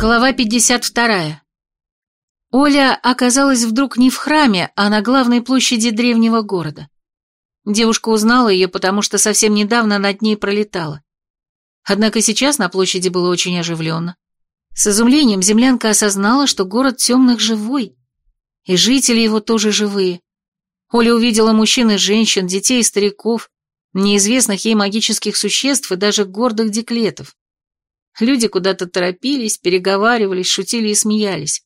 Глава 52. Оля оказалась вдруг не в храме, а на главной площади древнего города. Девушка узнала ее, потому что совсем недавно над ней пролетала. Однако сейчас на площади было очень оживленно. С изумлением землянка осознала, что город темных живой, и жители его тоже живые. Оля увидела мужчин и женщин, детей и стариков, неизвестных ей магических существ и даже гордых деклетов. Люди куда-то торопились, переговаривались, шутили и смеялись.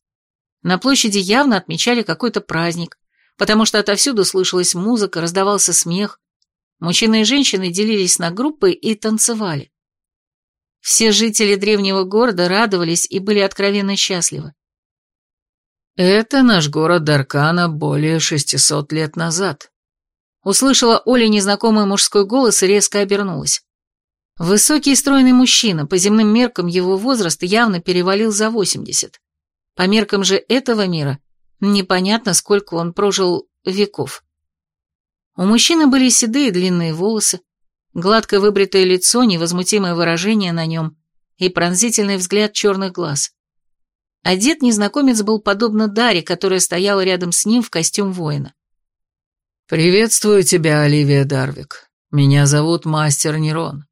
На площади явно отмечали какой-то праздник, потому что отовсюду слышалась музыка, раздавался смех. Мужчины и женщины делились на группы и танцевали. Все жители древнего города радовались и были откровенно счастливы. «Это наш город Даркана более шестисот лет назад», — услышала Оля незнакомый мужской голос и резко обернулась. Высокий и стройный мужчина, по земным меркам его возраст явно перевалил за 80. По меркам же этого мира непонятно, сколько он прожил веков. У мужчины были седые длинные волосы, гладко выбритое лицо, невозмутимое выражение на нем и пронзительный взгляд черных глаз. Одет незнакомец был подобно Даре, которая стояла рядом с ним в костюм воина. «Приветствую тебя, Оливия Дарвик. Меня зовут Мастер Нерон.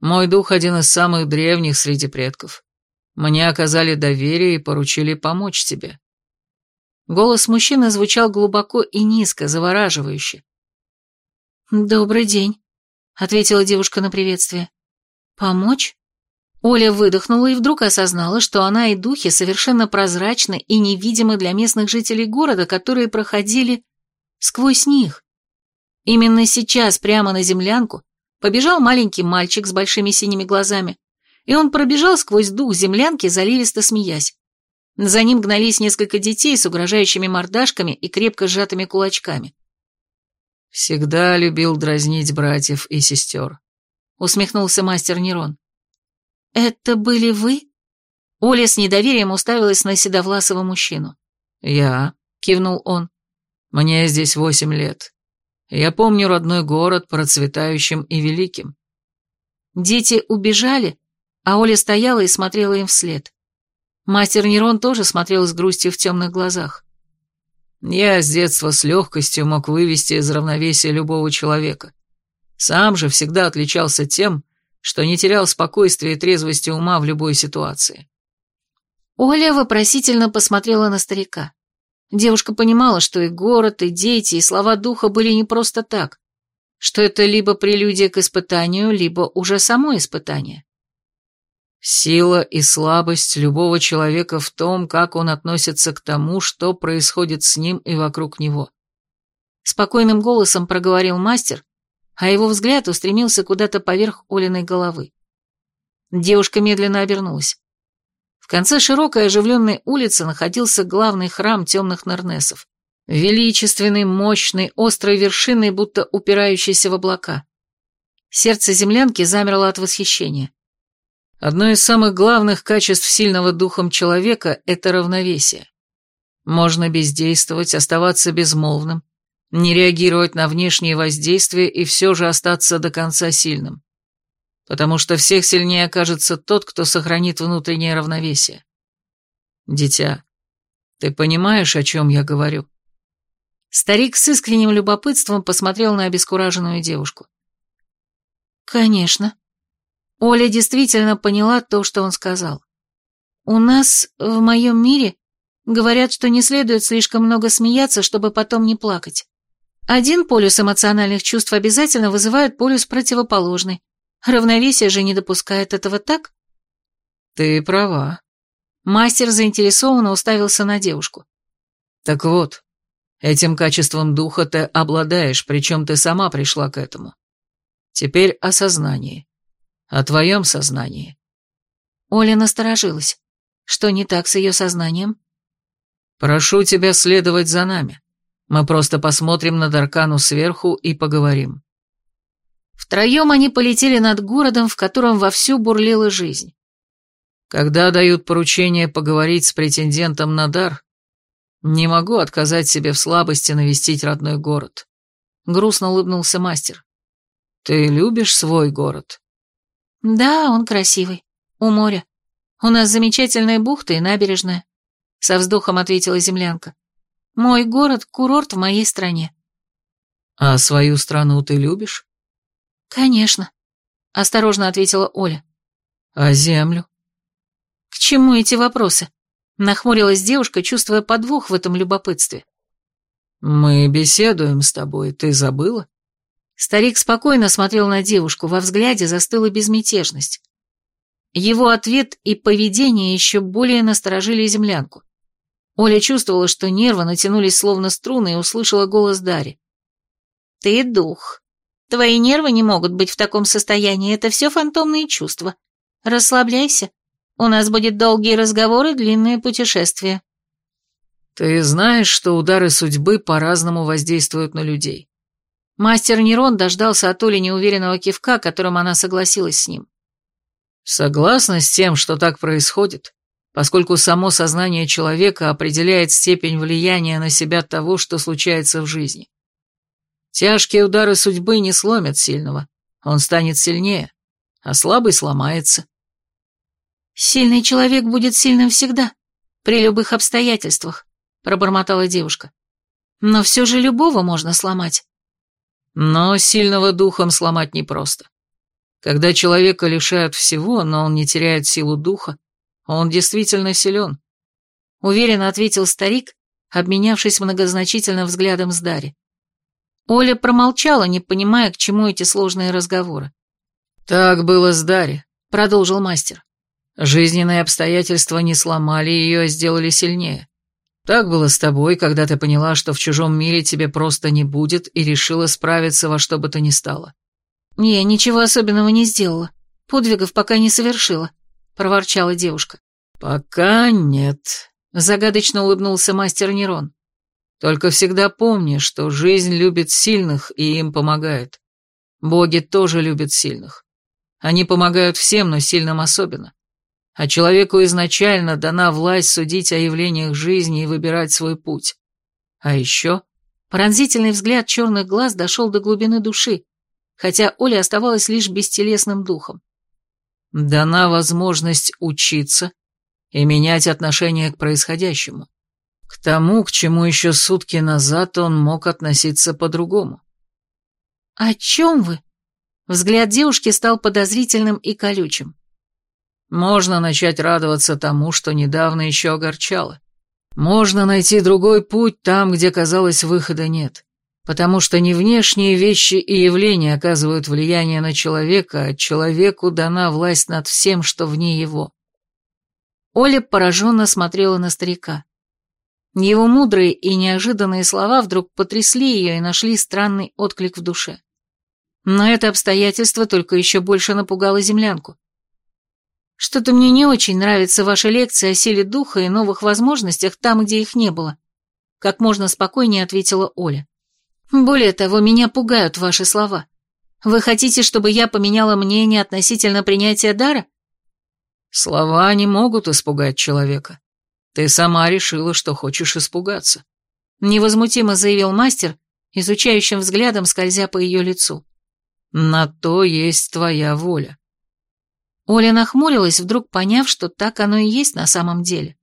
Мой дух один из самых древних среди предков. Мне оказали доверие и поручили помочь тебе». Голос мужчины звучал глубоко и низко, завораживающе. «Добрый день», — ответила девушка на приветствие. «Помочь?» Оля выдохнула и вдруг осознала, что она и духи совершенно прозрачны и невидимы для местных жителей города, которые проходили сквозь них. Именно сейчас прямо на землянку Побежал маленький мальчик с большими синими глазами, и он пробежал сквозь дух землянки, заливисто смеясь. За ним гнались несколько детей с угрожающими мордашками и крепко сжатыми кулачками. «Всегда любил дразнить братьев и сестер», — усмехнулся мастер Нерон. «Это были вы?» Оля с недоверием уставилась на седовласого мужчину. «Я», — кивнул он. «Мне здесь восемь лет. Я помню родной город процветающим и великим. Дети убежали, а Оля стояла и смотрела им вслед. Мастер Нерон тоже смотрел с грустью в темных глазах. Я с детства с легкостью мог вывести из равновесия любого человека. Сам же всегда отличался тем, что не терял спокойствия и трезвости ума в любой ситуации. Оля вопросительно посмотрела на старика. Девушка понимала, что и город, и дети, и слова духа были не просто так, что это либо прелюдия к испытанию, либо уже само испытание. Сила и слабость любого человека в том, как он относится к тому, что происходит с ним и вокруг него. Спокойным голосом проговорил мастер, а его взгляд устремился куда-то поверх Олиной головы. Девушка медленно обернулась. В конце широкой оживленной улицы находился главный храм темных Нернесов. Величественный, мощный, острой вершиной, будто упирающийся в облака. Сердце землянки замерло от восхищения. Одно из самых главных качеств сильного духом человека – это равновесие. Можно бездействовать, оставаться безмолвным, не реагировать на внешние воздействия и все же остаться до конца сильным потому что всех сильнее окажется тот, кто сохранит внутреннее равновесие. Дитя, ты понимаешь, о чем я говорю?» Старик с искренним любопытством посмотрел на обескураженную девушку. «Конечно». Оля действительно поняла то, что он сказал. «У нас, в моем мире, говорят, что не следует слишком много смеяться, чтобы потом не плакать. Один полюс эмоциональных чувств обязательно вызывает полюс противоположный, Равновесие же не допускает этого так? Ты права. Мастер заинтересованно уставился на девушку. Так вот, этим качеством духа ты обладаешь, причем ты сама пришла к этому. Теперь о сознании. О твоем сознании. Оля насторожилась. Что не так с ее сознанием? Прошу тебя следовать за нами. Мы просто посмотрим на Даркану сверху и поговорим. Втроем они полетели над городом, в котором вовсю бурлила жизнь. Когда дают поручение поговорить с претендентом на дар, не могу отказать себе в слабости навестить родной город. Грустно улыбнулся мастер. Ты любишь свой город? Да, он красивый. У моря. У нас замечательная бухта и набережная», — со вздохом ответила землянка. «Мой город — курорт в моей стране». «А свою страну ты любишь?» «Конечно», — осторожно ответила Оля. «А землю?» «К чему эти вопросы?» — нахмурилась девушка, чувствуя подвох в этом любопытстве. «Мы беседуем с тобой, ты забыла?» Старик спокойно смотрел на девушку, во взгляде застыла безмятежность. Его ответ и поведение еще более насторожили землянку. Оля чувствовала, что нервы натянулись словно струны, и услышала голос Дари. «Ты дух. Твои нервы не могут быть в таком состоянии, это все фантомные чувства. Расслабляйся. У нас будет долгие разговоры, длинное путешествие». «Ты знаешь, что удары судьбы по-разному воздействуют на людей?» Мастер Нерон дождался от Оли неуверенного кивка, которым она согласилась с ним. «Согласна с тем, что так происходит, поскольку само сознание человека определяет степень влияния на себя того, что случается в жизни. Тяжкие удары судьбы не сломят сильного, он станет сильнее, а слабый сломается. «Сильный человек будет сильным всегда, при любых обстоятельствах», — пробормотала девушка. «Но все же любого можно сломать». Но сильного духом сломать непросто. Когда человека лишают всего, но он не теряет силу духа, он действительно силен. Уверенно ответил старик, обменявшись многозначительным взглядом с Дари. Оля промолчала, не понимая, к чему эти сложные разговоры. «Так было с Дари», — продолжил мастер. «Жизненные обстоятельства не сломали ее, а сделали сильнее. Так было с тобой, когда ты поняла, что в чужом мире тебе просто не будет, и решила справиться во что бы то ни стало». «Не, ничего особенного не сделала. Подвигов пока не совершила», — проворчала девушка. «Пока нет», — загадочно улыбнулся мастер Нерон. Только всегда помни, что жизнь любит сильных и им помогает. Боги тоже любят сильных. Они помогают всем, но сильным особенно. А человеку изначально дана власть судить о явлениях жизни и выбирать свой путь. А еще... Пронзительный взгляд черных глаз дошел до глубины души, хотя Оля оставалась лишь бестелесным духом. Дана возможность учиться и менять отношение к происходящему. К тому, к чему еще сутки назад он мог относиться по-другому. «О чем вы?» Взгляд девушки стал подозрительным и колючим. Можно начать радоваться тому, что недавно еще огорчало. Можно найти другой путь там, где, казалось, выхода нет. Потому что не внешние вещи и явления оказывают влияние на человека, а человеку дана власть над всем, что вне его. Оля пораженно смотрела на старика. Его мудрые и неожиданные слова вдруг потрясли ее и нашли странный отклик в душе. Но это обстоятельство только еще больше напугало землянку. Что-то мне не очень нравится ваша лекция о силе духа и новых возможностях там, где их не было. Как можно спокойнее ответила Оля. Более того, меня пугают ваши слова. Вы хотите, чтобы я поменяла мнение относительно принятия дара? Слова не могут испугать человека. Ты сама решила, что хочешь испугаться. Невозмутимо заявил мастер, изучающим взглядом скользя по ее лицу. На то есть твоя воля. Оля нахмурилась, вдруг поняв, что так оно и есть на самом деле.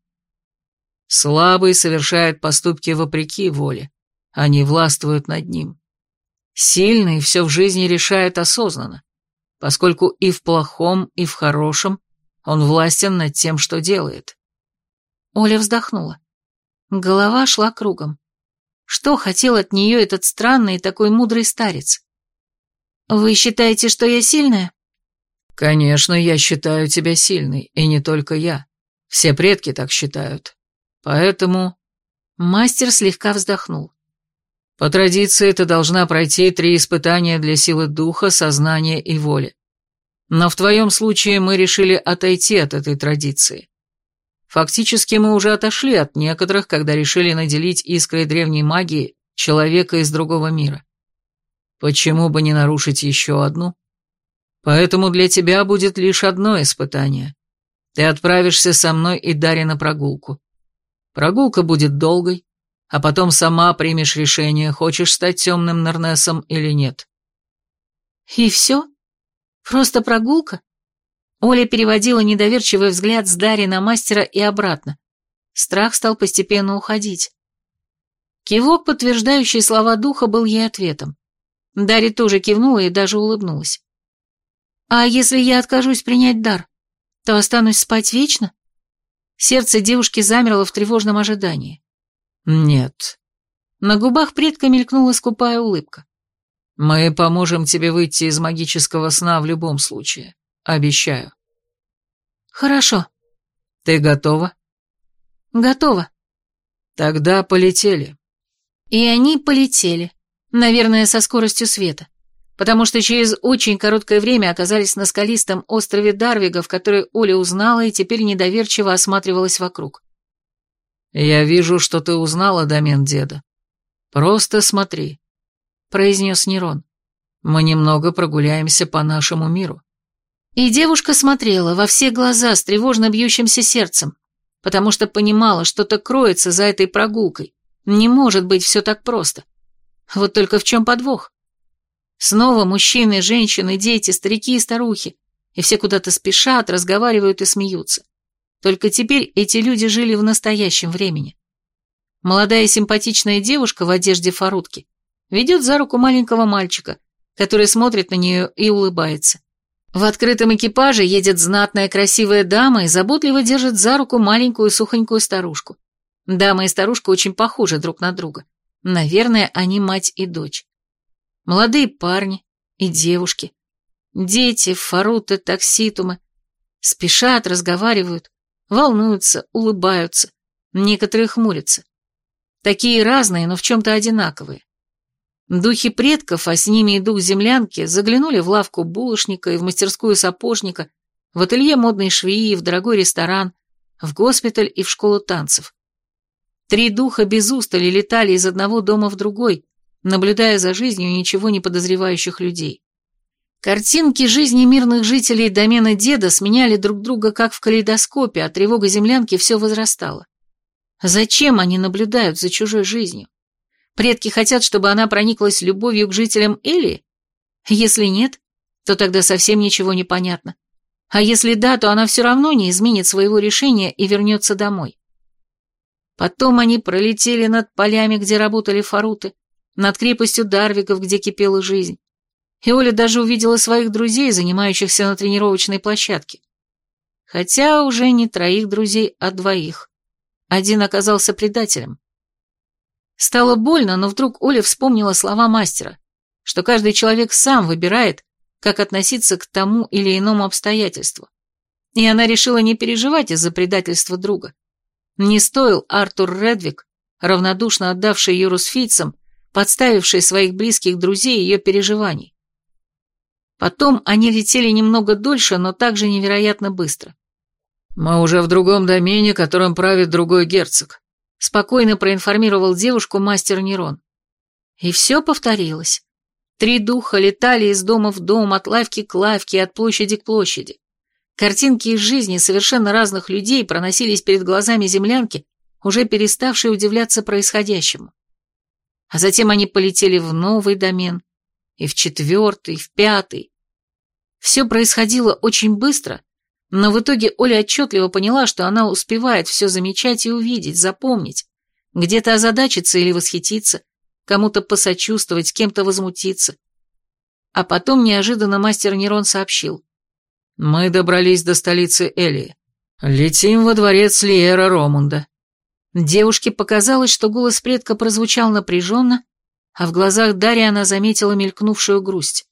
Слабый совершает поступки вопреки воле. Они властвуют над ним. Сильный все в жизни решает осознанно, поскольку и в плохом, и в хорошем он властен над тем, что делает. Оля вздохнула. Голова шла кругом. Что хотел от нее этот странный и такой мудрый старец? «Вы считаете, что я сильная?» «Конечно, я считаю тебя сильной, и не только я. Все предки так считают. Поэтому...» Мастер слегка вздохнул. «По традиции ты должна пройти три испытания для силы духа, сознания и воли. Но в твоем случае мы решили отойти от этой традиции. Фактически мы уже отошли от некоторых, когда решили наделить искрой древней магии человека из другого мира. Почему бы не нарушить еще одну? Поэтому для тебя будет лишь одно испытание. Ты отправишься со мной и Дарья на прогулку. Прогулка будет долгой, а потом сама примешь решение, хочешь стать темным Нернесом или нет. И все? Просто прогулка? Оля переводила недоверчивый взгляд с Дарьи на мастера и обратно. Страх стал постепенно уходить. Кивок, подтверждающий слова духа, был ей ответом. Дарья тоже кивнула и даже улыбнулась. «А если я откажусь принять дар, то останусь спать вечно?» Сердце девушки замерло в тревожном ожидании. «Нет». На губах предка мелькнула скупая улыбка. «Мы поможем тебе выйти из магического сна в любом случае. Обещаю». «Хорошо». «Ты готова?» «Готова». «Тогда полетели». И они полетели, наверное, со скоростью света, потому что через очень короткое время оказались на скалистом острове Дарвига, в который Оля узнала и теперь недоверчиво осматривалась вокруг. «Я вижу, что ты узнала домен деда. Просто смотри», — произнес Нерон. «Мы немного прогуляемся по нашему миру». И девушка смотрела во все глаза с тревожно бьющимся сердцем, потому что понимала, что-то кроется за этой прогулкой, не может быть все так просто. Вот только в чем подвох? Снова мужчины, женщины, дети, старики и старухи, и все куда-то спешат, разговаривают и смеются. Только теперь эти люди жили в настоящем времени. Молодая симпатичная девушка в одежде фарутки ведет за руку маленького мальчика, который смотрит на нее и улыбается. В открытом экипаже едет знатная красивая дама и заботливо держит за руку маленькую сухонькую старушку. Дама и старушка очень похожи друг на друга. Наверное, они мать и дочь. Молодые парни и девушки. Дети, фаруты, такситумы. Спешат, разговаривают, волнуются, улыбаются. Некоторые хмурятся. Такие разные, но в чем-то одинаковые. Духи предков, а с ними и дух землянки, заглянули в лавку булочника и в мастерскую сапожника, в ателье модной швеи, в дорогой ресторан, в госпиталь и в школу танцев. Три духа без устали летали из одного дома в другой, наблюдая за жизнью ничего не подозревающих людей. Картинки жизни мирных жителей домена деда сменяли друг друга как в калейдоскопе, а тревога землянки все возрастала. Зачем они наблюдают за чужой жизнью? Предки хотят, чтобы она прониклась любовью к жителям Элии? Если нет, то тогда совсем ничего не понятно. А если да, то она все равно не изменит своего решения и вернется домой. Потом они пролетели над полями, где работали фаруты, над крепостью Дарвиков, где кипела жизнь. И Оля даже увидела своих друзей, занимающихся на тренировочной площадке. Хотя уже не троих друзей, а двоих. Один оказался предателем. Стало больно, но вдруг Оля вспомнила слова мастера, что каждый человек сам выбирает, как относиться к тому или иному обстоятельству. И она решила не переживать из-за предательства друга. Не стоил Артур Редвик, равнодушно отдавший ее русфийцам, подставивший своих близких друзей ее переживаний. Потом они летели немного дольше, но также невероятно быстро. «Мы уже в другом домене, которым правит другой герцог», спокойно проинформировал девушку мастер Нерон. И все повторилось. Три духа летали из дома в дом, от лавки к лавке, от площади к площади. Картинки из жизни совершенно разных людей проносились перед глазами землянки, уже переставшей удивляться происходящему. А затем они полетели в новый домен, и в четвертый, в пятый. Все происходило очень быстро, но в итоге Оля отчетливо поняла, что она успевает все замечать и увидеть, запомнить, где-то озадачиться или восхититься, кому-то посочувствовать, кем-то возмутиться. А потом неожиданно мастер Нерон сообщил. Мы добрались до столицы Элии. Летим во дворец Лиера Ромунда. Девушке показалось, что голос предка прозвучал напряженно, а в глазах Дарьи она заметила мелькнувшую грусть.